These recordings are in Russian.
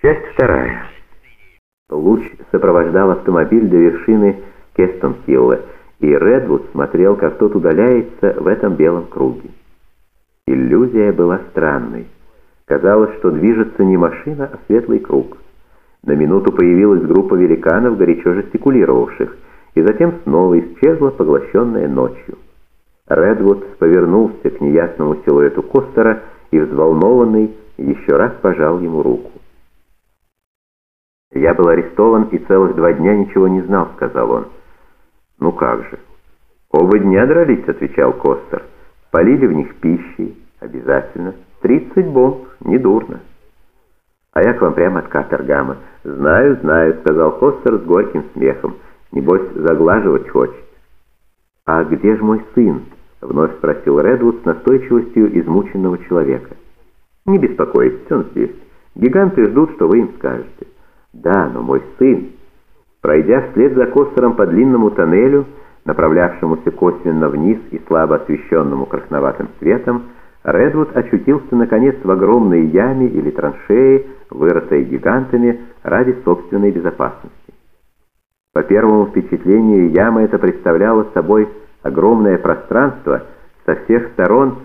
Часть вторая. Луч сопровождал автомобиль до вершины Кестон-Хилла, и Редвуд смотрел, как тот удаляется в этом белом круге. Иллюзия была странной. Казалось, что движется не машина, а светлый круг. На минуту появилась группа великанов, горячо жестикулировавших, и затем снова исчезла, поглощенная ночью. Редвуд повернулся к неясному силуэту Костера и, взволнованный, еще раз пожал ему руку. «Я был арестован и целых два дня ничего не знал», — сказал он. «Ну как же?» «Оба дня дрались», — отвечал Костер. «Полили в них пищей, обязательно. Тридцать бомб, недурно». «А я к вам прямо от Катергама». «Знаю, знаю», — сказал Костер с горьким смехом. «Небось, заглаживать хочет». «А где же мой сын?» — вновь спросил Редвуд с настойчивостью измученного человека. «Не беспокойтесь, он здесь. Гиганты ждут, что вы им скажете». «Да, но мой сын...» Пройдя вслед за Костером по длинному тоннелю, направлявшемуся косвенно вниз и слабо освещенному красноватым светом, Редвуд очутился, наконец, в огромной яме или траншее, вырытой гигантами ради собственной безопасности. По первому впечатлению, яма эта представляла собой огромное пространство со всех сторон,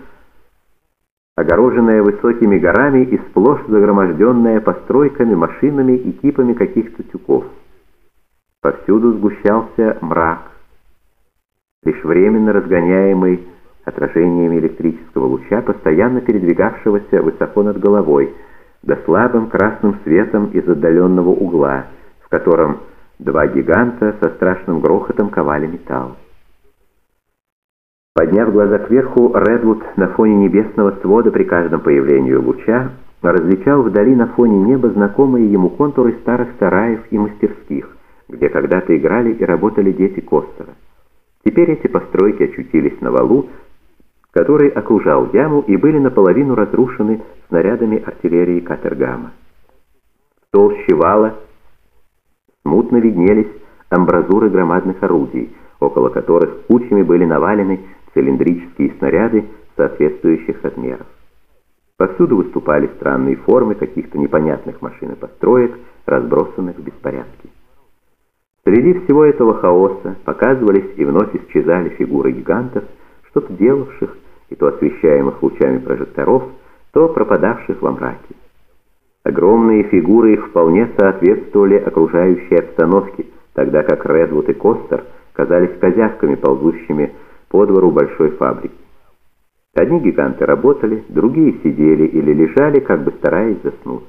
огороженное высокими горами и сплошь загроможденное постройками, машинами и типами каких-то тюков. Повсюду сгущался мрак, лишь временно разгоняемый отражениями электрического луча, постоянно передвигавшегося высоко над головой, да слабым красным светом из отдаленного угла, в котором два гиганта со страшным грохотом ковали металл. Подняв глаза кверху, Редвуд на фоне небесного свода при каждом появлении луча различал вдали на фоне неба знакомые ему контуры старых сараев и мастерских, где когда-то играли и работали дети Костера. Теперь эти постройки очутились на валу, который окружал яму и были наполовину разрушены снарядами артиллерии Катергама. В толще вала смутно виднелись амбразуры громадных орудий, около которых кучами были навалены цилиндрические снаряды соответствующих размеров. Повсюду выступали странные формы каких-то непонятных машин и построек, разбросанных в беспорядке. Среди всего этого хаоса показывались и вновь исчезали фигуры гигантов, что-то делавших, и то освещаемых лучами прожекторов, то пропадавших во мраке. Огромные фигуры вполне соответствовали окружающей обстановке, тогда как Редвуд и Костер казались козявками, ползущими по двору большой фабрики. Одни гиганты работали, другие сидели или лежали, как бы стараясь заснуть.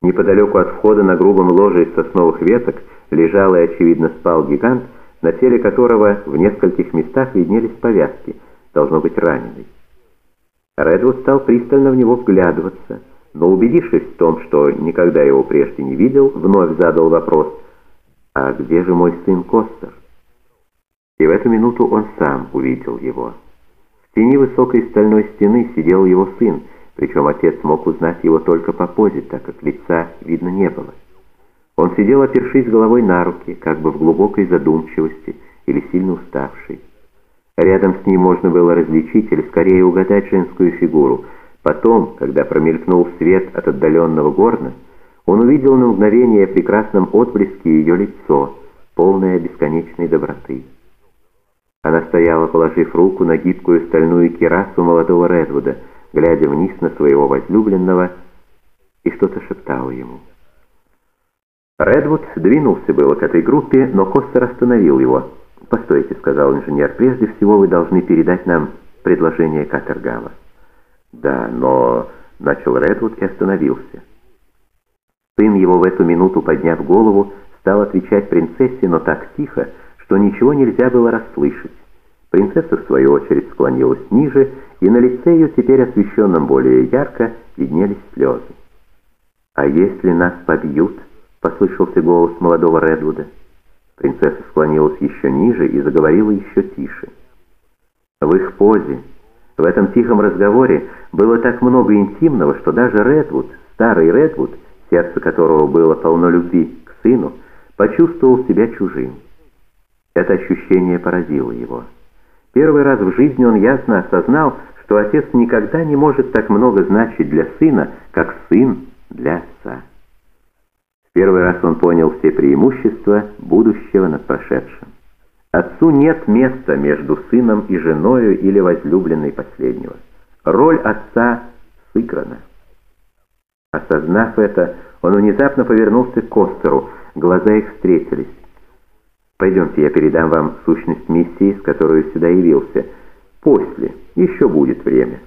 Неподалеку от входа на грубом ложе из сосновых веток лежал и, очевидно, спал гигант, на теле которого в нескольких местах виднелись повязки, должно быть раненый. Редвуд стал пристально в него вглядываться, но убедившись в том, что никогда его прежде не видел, вновь задал вопрос «А где же мой сын Костер?» И в эту минуту он сам увидел его. В тени высокой стальной стены сидел его сын, причем отец мог узнать его только по позе, так как лица видно не было. Он сидел, опершись головой на руки, как бы в глубокой задумчивости или сильно уставший. Рядом с ним можно было различить или скорее угадать женскую фигуру. Потом, когда промелькнул свет от отдаленного горна, он увидел на мгновение в прекрасном отблеске ее лицо, полное бесконечной доброты. Она стояла, положив руку на гибкую стальную кирасу молодого Редвуда, глядя вниз на своего возлюбленного, и что-то шептала ему. Редвуд двинулся было к этой группе, но Костер остановил его. «Постойте», — сказал инженер, — «прежде всего вы должны передать нам предложение Катергава». «Да, но...» — начал Редвуд и остановился. Сын его в эту минуту, подняв голову, стал отвечать принцессе, но так тихо, что ничего нельзя было расслышать. Принцесса, в свою очередь, склонилась ниже, и на лице ее, теперь освещенном более ярко, виднелись слезы. «А если нас побьют?» — послышался голос молодого Редвуда. Принцесса склонилась еще ниже и заговорила еще тише. В их позе, в этом тихом разговоре было так много интимного, что даже Редвуд, старый Редвуд, сердце которого было полно любви к сыну, почувствовал себя чужим. Это ощущение поразило его. Первый раз в жизни он ясно осознал, что отец никогда не может так много значить для сына, как сын для отца. первый раз он понял все преимущества будущего над прошедшим. Отцу нет места между сыном и женою или возлюбленной последнего. Роль отца сыграна. Осознав это, он внезапно повернулся к Костеру, глаза их встретились. «Пойдемте, я передам вам сущность миссии, с которой сюда явился. После, еще будет время».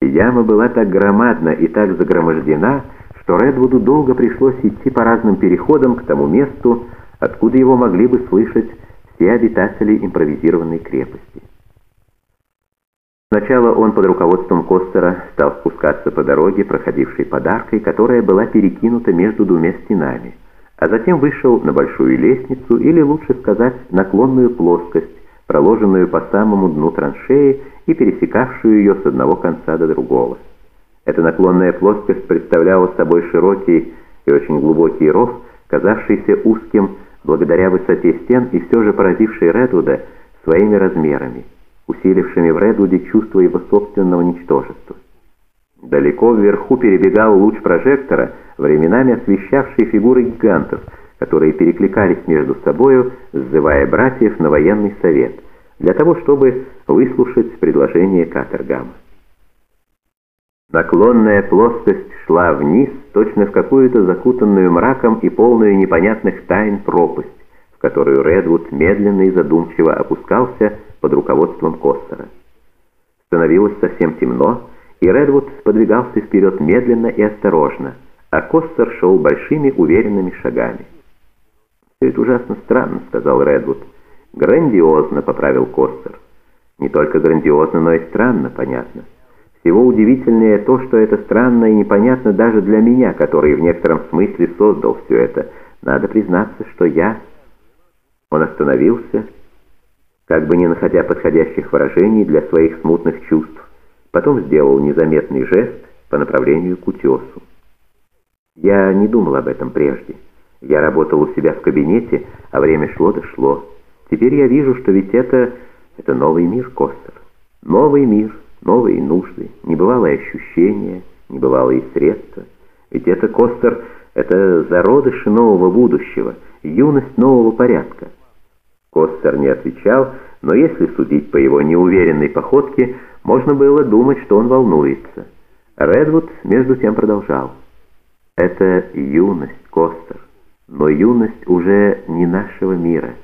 Яма была так громадна и так загромождена, что Редвуду долго пришлось идти по разным переходам к тому месту, откуда его могли бы слышать все обитатели импровизированной крепости. Сначала он под руководством Костера стал спускаться по дороге, проходившей под аркой, которая была перекинута между двумя стенами, а затем вышел на большую лестницу, или лучше сказать, наклонную плоскость, проложенную по самому дну траншеи и пересекавшую ее с одного конца до другого. Эта наклонная плоскость представляла собой широкий и очень глубокий ров, казавшийся узким благодаря высоте стен и все же поразивший Редвуда своими размерами, усилившими в Редвуде чувство его собственного ничтожества. Далеко вверху перебегал луч прожектора, временами освещавший фигуры гигантов, которые перекликались между собою, сзывая братьев на военный совет, для того, чтобы выслушать предложение Катергама. Наклонная плоскость шла вниз, точно в какую-то закутанную мраком и полную непонятных тайн пропасть, в которую Редвуд медленно и задумчиво опускался под руководством Костера. Становилось совсем темно, и Редвуд подвигался вперед медленно и осторожно, а Костер шел большими уверенными шагами. «Все это ужасно странно», — сказал Редвуд. «Грандиозно», — поправил Костер. «Не только грандиозно, но и странно, понятно». Всего удивительнее то, что это странно и непонятно даже для меня, который в некотором смысле создал все это. Надо признаться, что я... Он остановился, как бы не находя подходящих выражений для своих смутных чувств. Потом сделал незаметный жест по направлению к утесу. Я не думал об этом прежде. Я работал у себя в кабинете, а время шло да шло. Теперь я вижу, что ведь это... это новый мир, Костер. Новый мир новые нужды, небывалые ощущения, небывалые средства. Ведь это Костер, это зародыши нового будущего, юность нового порядка. Костер не отвечал, но если судить по его неуверенной походке, можно было думать, что он волнуется. Редвуд между тем продолжал. «Это юность, Костер, но юность уже не нашего мира.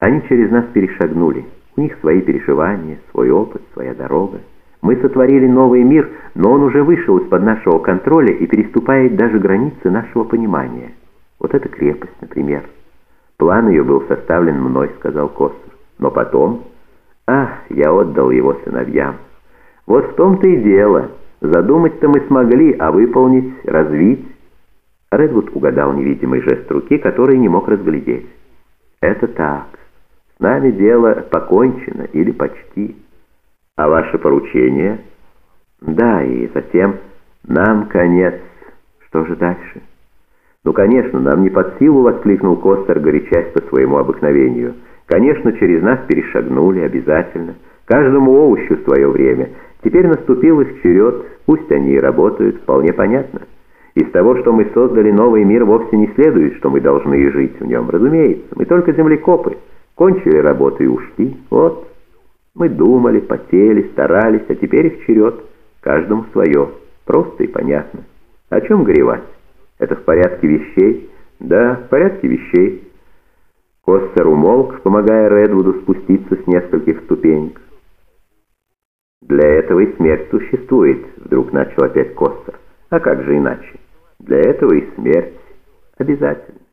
Они через нас перешагнули». У них свои переживания, свой опыт, своя дорога. Мы сотворили новый мир, но он уже вышел из-под нашего контроля и переступает даже границы нашего понимания. Вот эта крепость, например. План ее был составлен мной, сказал Костер. Но потом... Ах, я отдал его сыновьям. Вот в том-то и дело. Задумать-то мы смогли, а выполнить, развить... Редвуд угадал невидимый жест руки, который не мог разглядеть. «Это так. С нами дело покончено или почти. А ваше поручение? Да, и затем нам конец. Что же дальше? Ну, конечно, нам не под силу, воскликнул Костер, горячась по своему обыкновению. Конечно, через нас перешагнули, обязательно. Каждому овощу свое время. Теперь наступил их черед, пусть они и работают, вполне понятно. Из того, что мы создали новый мир, вовсе не следует, что мы должны жить в нем. Разумеется, мы только землекопы. Кончили работу и ушли. Вот, мы думали, потели, старались, а теперь их черед. Каждому свое. Просто и понятно. О чем горевать? Это в порядке вещей? Да, в порядке вещей. Коссер умолк, помогая Редвуду спуститься с нескольких ступенек. «Для этого и смерть существует», — вдруг начал опять Костер. «А как же иначе? Для этого и смерть обязательно».